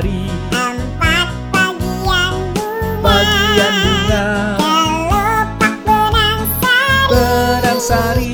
matahari Empat bagian bunga. Bagian bunga. Kelopak benang sari. Benang sari.